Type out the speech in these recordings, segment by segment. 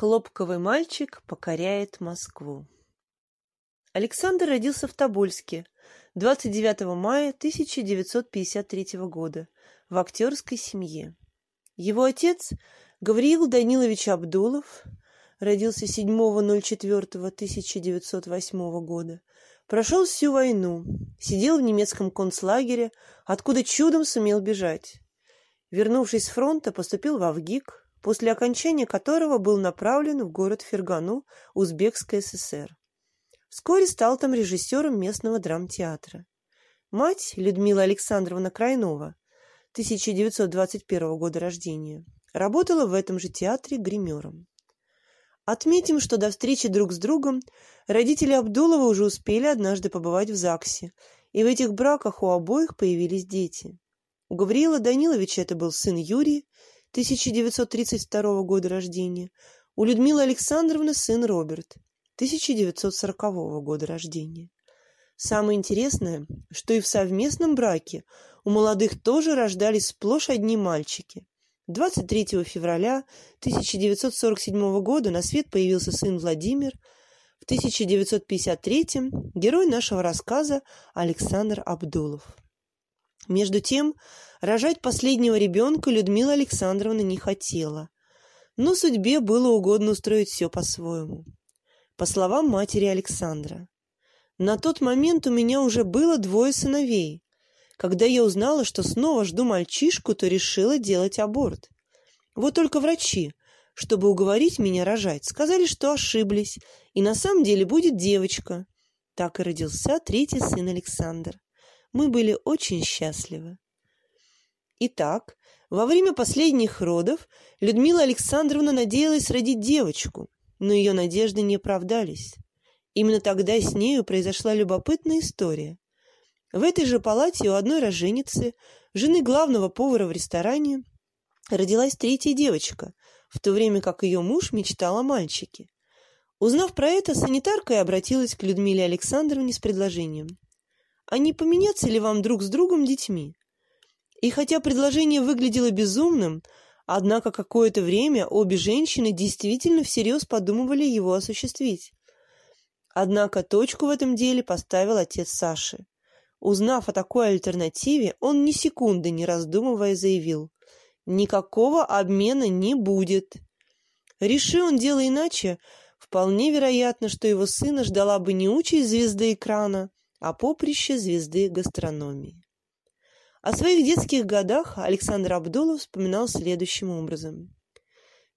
Хлопковый мальчик покоряет Москву. Александр родился в Тобольске 29 мая 1953 года в актерской семье. Его отец Гавриил Данилович Абдулов родился 7.04.1908 года. Прошел всю войну, сидел в немецком концлагере, откуда чудом сумел бежать. Вернувшись с фронта, поступил в Авгик, после окончания которого был направлен в город Фергану, Узбекская ССР. Вскоре стал там режиссером местного драмтеатра. Мать, Людмила Александровна Крайнова, 1921 года рождения, работала в этом же театре гримером. Отметим, что до встречи друг с другом родители Абдулова уже успели однажды побывать в ЗАГСе, и в этих браках у обоих появились дети. У Гавриила Даниловича это был сын Юрий, 1932 года рождения, у Людмилы Александровны сын Роберт, 1940 года рождения. Самое интересное, что и в совместном браке у молодых тоже рождались сплошь одни мальчики. 23 февраля 1947 года на свет появился сын Владимир, в 1953 герой нашего рассказа Александр Абдулов. Между тем, рожать последнего ребенка Людмила Александровна не хотела, но судьбе было угодно устроить все по-своему. По словам матери Александра, «На тот момент у меня уже было двое сыновей. Когда я узнала, что снова жду мальчишку, то решила делать аборт. Вот только врачи, чтобы уговорить меня рожать, сказали, что ошиблись, и на самом деле будет девочка. Так и родился третий сын Александр. Мы были очень счастливы. Итак, во время последних родов Людмила Александровна надеялась родить девочку, но ее надежды не оправдались. Именно тогда с нею произошла любопытная история. В этой же палате у одной роженицы, жены главного повара в ресторане, родилась третья девочка, в то время как ее муж мечтал о мальчике. Узнав про это, санитарка и обратилась к Людмиле Александровне с предложением. «А не поменяться ли вам друг с другом детьми?» И хотя предложение выглядело безумным, однако какое-то время обе женщины действительно всерьез подумывали его осуществить. Однако точку в этом деле поставил отец Саши. Узнав о такой альтернативе, он ни секунды не раздумывая заявил «Никакого обмена не будет». Реши он дело иначе, вполне вероятно, что его сына ждала бы не участь звезды экрана, а поприще звезды гастрономии. О своих детских годах Александр Абдулов вспоминал следующим образом.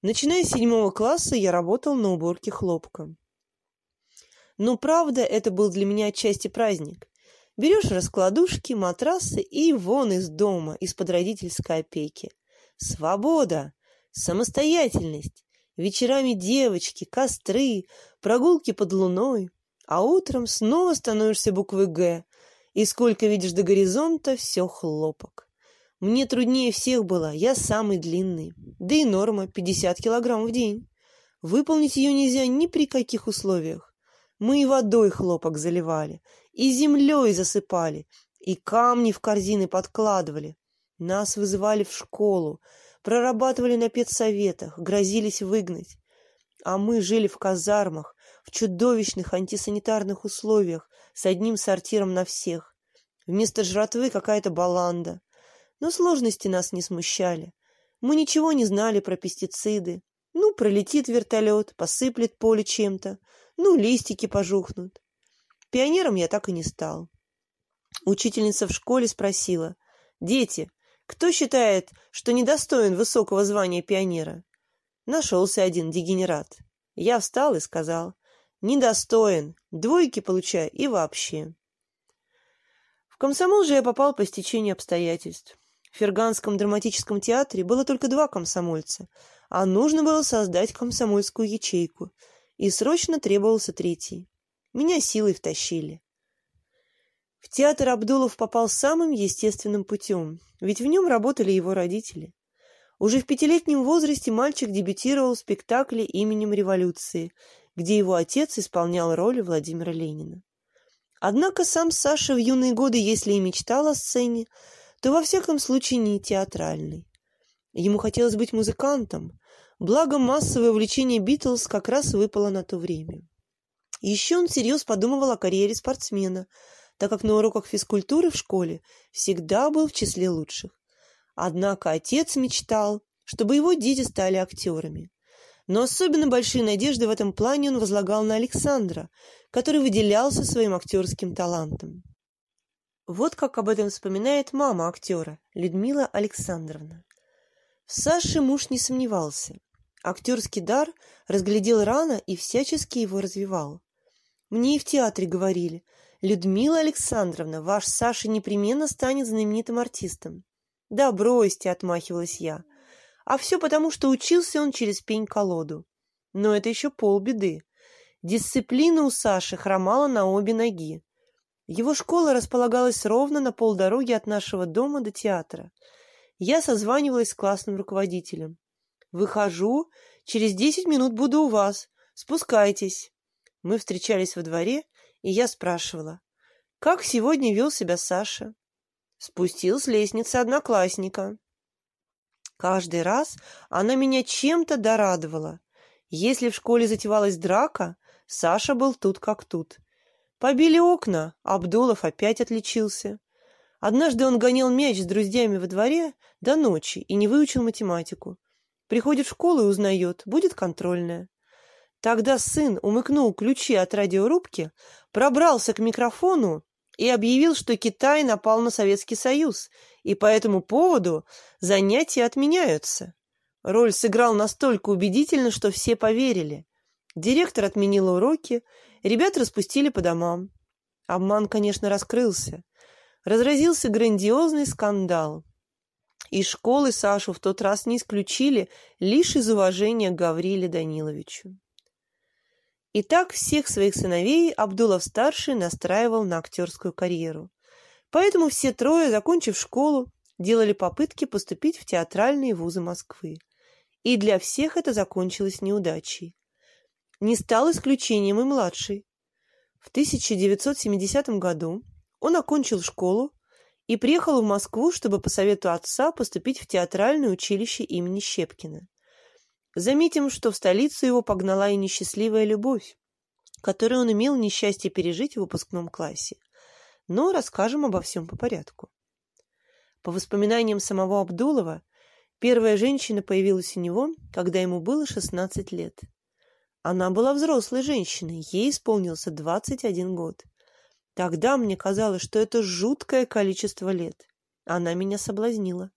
Начиная с седьмого класса я работал на уборке хлопка. Но правда, это был для меня отчасти праздник. Берешь раскладушки, матрасы и вон из дома, из-под родительской опеки. Свобода, самостоятельность, вечерами девочки, костры, прогулки под луной, а утром снова становишься буквой «Г», и сколько видишь до горизонта, все хлопок. Мне труднее всех было, я самый длинный, да и норма 50 килограмм в день. Выполнить ее нельзя ни при каких условиях. Мы и водой хлопок заливали, и землей засыпали, и камни в корзины подкладывали. Нас вызывали в школу, прорабатывали на педсоветах, грозились выгнать. А мы жили в казармах, в чудовищных антисанитарных условиях, с одним сортиром на всех. Вместо жратвы какая-то баланда. Но сложности нас не смущали. Мы ничего не знали про пестициды. Ну, пролетит вертолет, посыплет поле чем-то ну, листики пожухнут. Пионером я так и не стал. Учительница в школе спросила, «Дети, кто считает, что недостоин высокого звания пионера?» Нашелся один дегенерат. Я встал и сказал, «Недостоин, двойки получаю и вообще». В комсомол же я попал по стечению обстоятельств. В Ферганском драматическом театре было только два комсомольца, а нужно было создать комсомольскую ячейку – и срочно требовался третий. Меня силой втащили. В театр Абдулов попал самым естественным путем, ведь в нем работали его родители. Уже в пятилетнем возрасте мальчик дебютировал в спектакле именем революции, где его отец исполнял роль Владимира Ленина. Однако сам Саша в юные годы, если и мечтал о сцене, то во всяком случае не театральной. Ему хотелось быть музыкантом, благо массовое увлечение Битлз как раз выпало на то время. Еще он всерьез подумывал о карьере спортсмена, так как на уроках физкультуры в школе всегда был в числе лучших. Однако отец мечтал, чтобы его дети стали актерами. Но особенно большие надежды в этом плане он возлагал на Александра, который выделялся своим актерским талантом. Вот как об этом вспоминает мама актера, Людмила Александровна. В Саше муж не сомневался. Актерский дар разглядел рано и всячески его развивал. Мне и в театре говорили, «Людмила Александровна, ваш Саша непременно станет знаменитым артистом». «Да бросьте», — отмахивалась я. А все потому, что учился он через пень-колоду. Но это еще полбеды. Дисциплина у Саши хромала на обе ноги. Его школа располагалась ровно на полдороги от нашего дома до театра. Я созванивалась с классным руководителем. «Выхожу, через десять минут буду у вас. Спускайтесь». Мы встречались во дворе, и я спрашивала, как сегодня вел себя Саша. Спустил с лестницы одноклассника. Каждый раз она меня чем-то дорадовала. Если в школе затевалась драка, Саша был тут как тут. Побили окна, Абдулов опять отличился. Однажды он гонял мяч с друзьями во дворе до ночи и не выучил математику. Приходит в школу и узнает, будет контрольная. Тогда сын умыкнул ключи от радиорубки, пробрался к микрофону и объявил, что Китай напал на Советский Союз, и по этому поводу занятия отменяются. Роль сыграл настолько убедительно, что все поверили. Директор отменила уроки, ребят распустили по домам. Обман, конечно, раскрылся. Разразился грандиозный скандал. Из школы Сашу в тот раз не исключили лишь из уважения к Гавриле Даниловичу. И так всех своих сыновей Абдулов-старший настраивал на актерскую карьеру. Поэтому все трое, закончив школу, делали попытки поступить в театральные вузы Москвы. И для всех это закончилось неудачей. Не стал исключением и младший. В 1970 году он окончил школу и приехал в Москву, чтобы по совету отца поступить в театральное училище имени Щепкина. Заметим, что в столицу его погнала и несчастливая любовь, которую он имел несчастье пережить в выпускном классе. Но расскажем обо всем по порядку. По воспоминаниям самого Абдулова, первая женщина появилась у него, когда ему было 16 лет. Она была взрослой женщиной, ей исполнился 21 год. Тогда мне казалось, что это жуткое количество лет. Она меня соблазнила.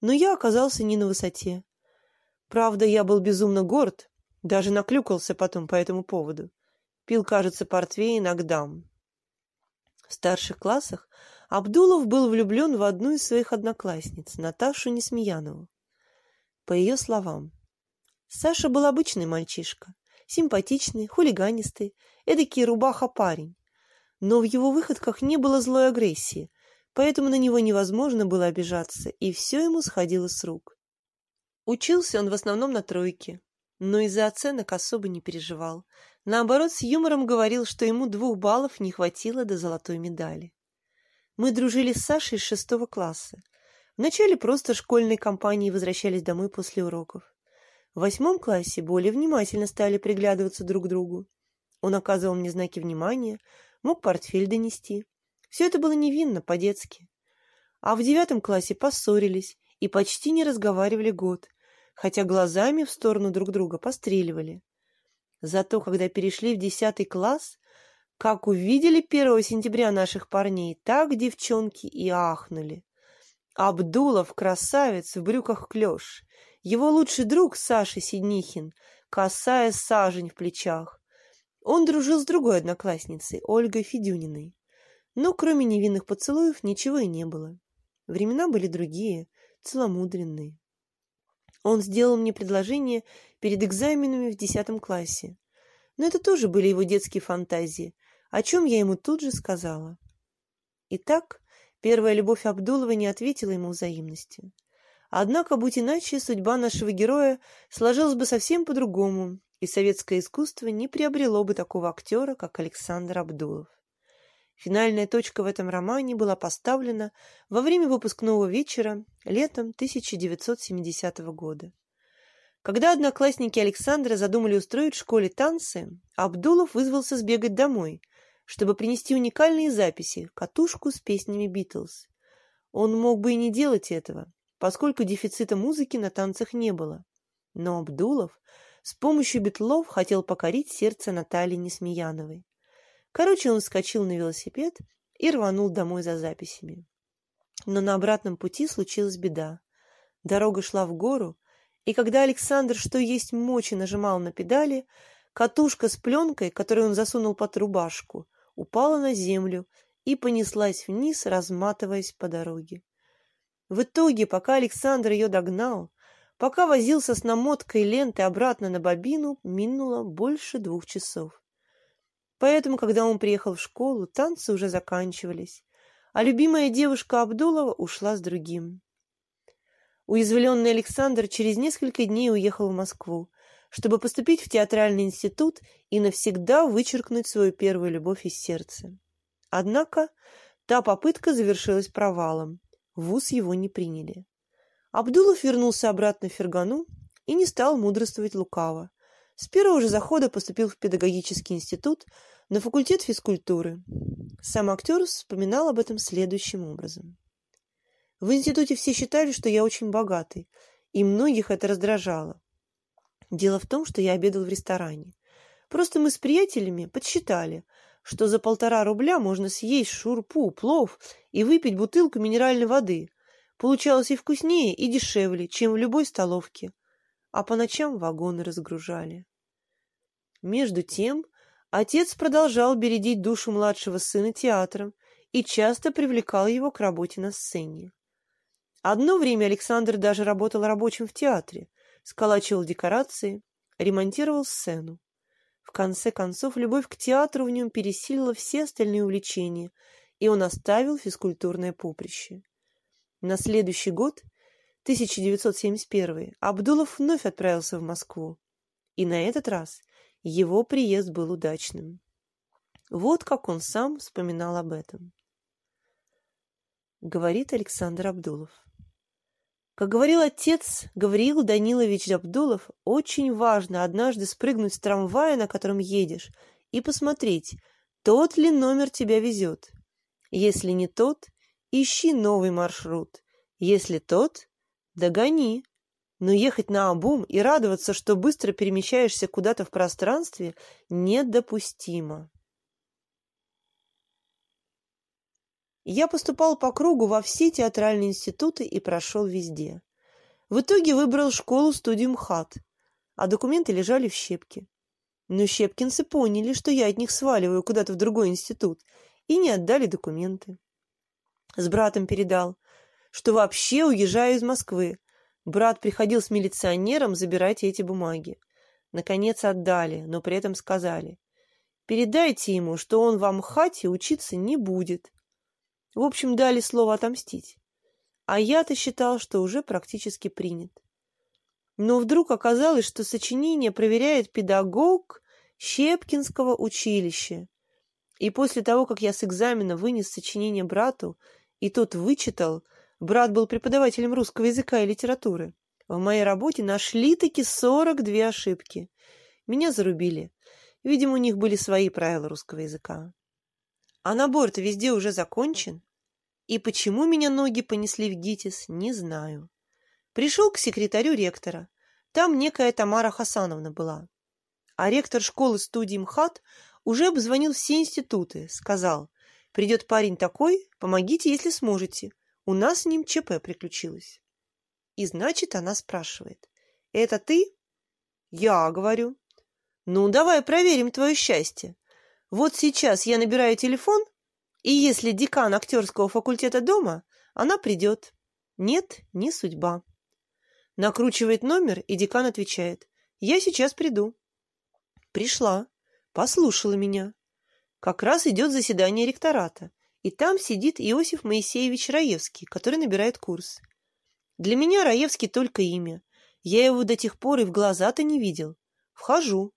Но я оказался не на высоте. Правда, я был безумно горд, даже наклюкался потом по этому поводу. Пил, кажется, портвейн Агдам. В старших классах Абдулов был влюблен в одну из своих одноклассниц, Наташу Несмеянову. По ее словам, Саша был обычный мальчишка, симпатичный, хулиганистый, эдакий рубаха-парень. Но в его выходках не было злой агрессии, поэтому на него невозможно было обижаться, и все ему сходило с рук. Учился он в основном на тройке, но из-за оценок особо не переживал. Наоборот, с юмором говорил, что ему двух баллов не хватило до золотой медали. Мы дружили с Сашей с шестого класса. Вначале просто школьной компанией возвращались домой после уроков. В восьмом классе более внимательно стали приглядываться друг к другу. Он оказывал мне знаки внимания, мог портфель донести. Все это было невинно, по-детски. А в девятом классе поссорились и почти не разговаривали год, хотя глазами в сторону друг друга постреливали. Зато, когда перешли в десятый класс, как увидели 1 сентября наших парней, так девчонки и ахнули. Абдулов, красавец, в брюках клеш. Его лучший друг Саша Сиднихин, косая сажень в плечах. Он дружил с другой одноклассницей, Ольгой Федюниной. Но кроме невинных поцелуев ничего и не было. Времена были другие, целомудренные. Он сделал мне предложение перед экзаменами в десятом классе. Но это тоже были его детские фантазии, о чем я ему тут же сказала. Итак, первая любовь Абдулова не ответила ему взаимностью. Однако, будь иначе, судьба нашего героя сложилась бы совсем по-другому, и советское искусство не приобрело бы такого актера, как Александр Абдулов. Финальная точка в этом романе была поставлена во время выпускного вечера летом 1970 года. Когда одноклассники Александра задумали устроить в школе танцы, Абдулов вызвался сбегать домой, чтобы принести уникальные записи, катушку с песнями «Битлз». Он мог бы и не делать этого, поскольку дефицита музыки на танцах не было. Но Абдулов с помощью битлов хотел покорить сердце Натальи Несмеяновой. Короче, он вскочил на велосипед и рванул домой за записями. Но на обратном пути случилась беда. Дорога шла в гору, и когда Александр, что есть мочи, нажимал на педали, катушка с пленкой, которую он засунул под рубашку, упала на землю и понеслась вниз, разматываясь по дороге. В итоге, пока Александр ее догнал, пока возился с намоткой ленты обратно на бобину, минуло больше двух часов. Поэтому, когда он приехал в школу, танцы уже заканчивались, а любимая девушка Абдулова ушла с другим. Уязвленный Александр через несколько дней уехал в Москву, чтобы поступить в театральный институт и навсегда вычеркнуть свою первую любовь из сердца. Однако та попытка завершилась провалом. В вуз его не приняли. Абдулов вернулся обратно в Фергану и не стал мудрствовать лукаво. С первого же захода поступил в педагогический институт на факультет физкультуры. Сам актер вспоминал об этом следующим образом. В институте все считали, что я очень богатый, и многих это раздражало. Дело в том, что я обедал в ресторане. Просто мы с приятелями подсчитали, что за полтора рубля можно съесть шурпу, плов и выпить бутылку минеральной воды. Получалось и вкуснее, и дешевле, чем в любой столовке. А по ночам вагоны разгружали. Между тем, отец продолжал бередить душу младшего сына театром и часто привлекал его к работе на сцене. Одно время Александр даже работал рабочим в театре, сколачивал декорации, ремонтировал сцену. В конце концов, любовь к театру в нем пересилила все остальные увлечения, и он оставил физкультурное поприще. На следующий год, 1971, Абдулов вновь отправился в Москву. И на этот раз его приезд был удачным. Вот как он сам вспоминал об этом. Говорит Александр Абдулов. Как говорил отец Гавриил Данилович Абдулов, очень важно однажды спрыгнуть с трамвая, на котором едешь, и посмотреть, тот ли номер тебя везет. Если не тот, ищи новый маршрут. Если тот, догони. Но ехать на обум и радоваться, что быстро перемещаешься куда-то в пространстве, недопустимо. Я поступал по кругу во все театральные институты и прошел везде. В итоге выбрал школу-студию МХАТ, а документы лежали в щепке. Но щепкинцы поняли, что я от них сваливаю куда-то в другой институт, и не отдали документы. С братом передал, что вообще уезжаю из Москвы. Брат приходил с милиционером забирать эти бумаги. Наконец отдали, но при этом сказали, передайте ему, что он в Амхате учиться не будет, в общем, дали слово отомстить. А я-то считал, что уже практически принят. Но вдруг оказалось, что сочинение проверяет педагог Щепкинского училища. И после того, как я с экзамена вынес сочинение брату, и тот вычитал, брат был преподавателем русского языка и литературы, в моей работе нашли-таки 42 ошибки. Меня зарубили. Видимо, у них были свои правила русского языка. А набор-то везде уже закончен. И почему меня ноги понесли в ГИТИС, не знаю. Пришел к секретарю ректора. Там некая Тамара Хасановна была. А ректор школы-студии МХАТ уже обзвонил все институты, сказал, придет парень такой, помогите, если сможете. У нас с ним ЧП приключилось. И значит, она спрашивает, это ты? Я, говорю. Ну, давай проверим твое счастье. Вот сейчас я набираю телефон, и если декан актерского факультета дома, она придет. Нет, не судьба. Накручивает номер, и декан отвечает. Я сейчас приду. Пришла, послушала меня. Как раз идет заседание ректората, и там сидит Иосиф Моисеевич Раевский, который набирает курс. Для меня Раевский только имя. Я его до тех пор и в глаза-то не видел. Вхожу.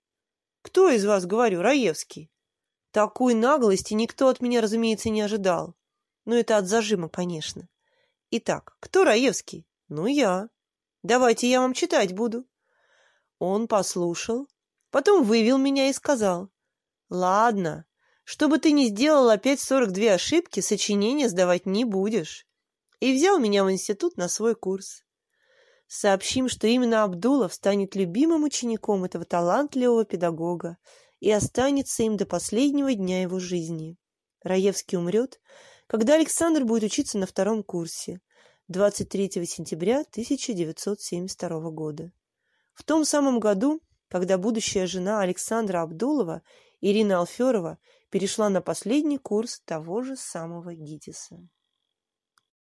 Кто из вас, говорю, Раевский? Такой наглости никто от меня, разумеется, не ожидал. Но это от зажима, конечно. Итак, кто Раевский? Ну, я. Давайте я вам читать буду. Он послушал, потом вывел меня и сказал. Ладно, чтобы ты не сделал опять сорок две ошибки, сочинения сдавать не будешь. И взял меня в институт на свой курс. Сообщим, что именно Абдулов станет любимым учеником этого талантливого педагога и останется им до последнего дня его жизни. Раевский умрет, когда Александр будет учиться на втором курсе, 23 сентября 1972 года. В том самом году, когда будущая жена Александра Абдулова, Ирина Алферова, перешла на последний курс того же самого ГИТИСа.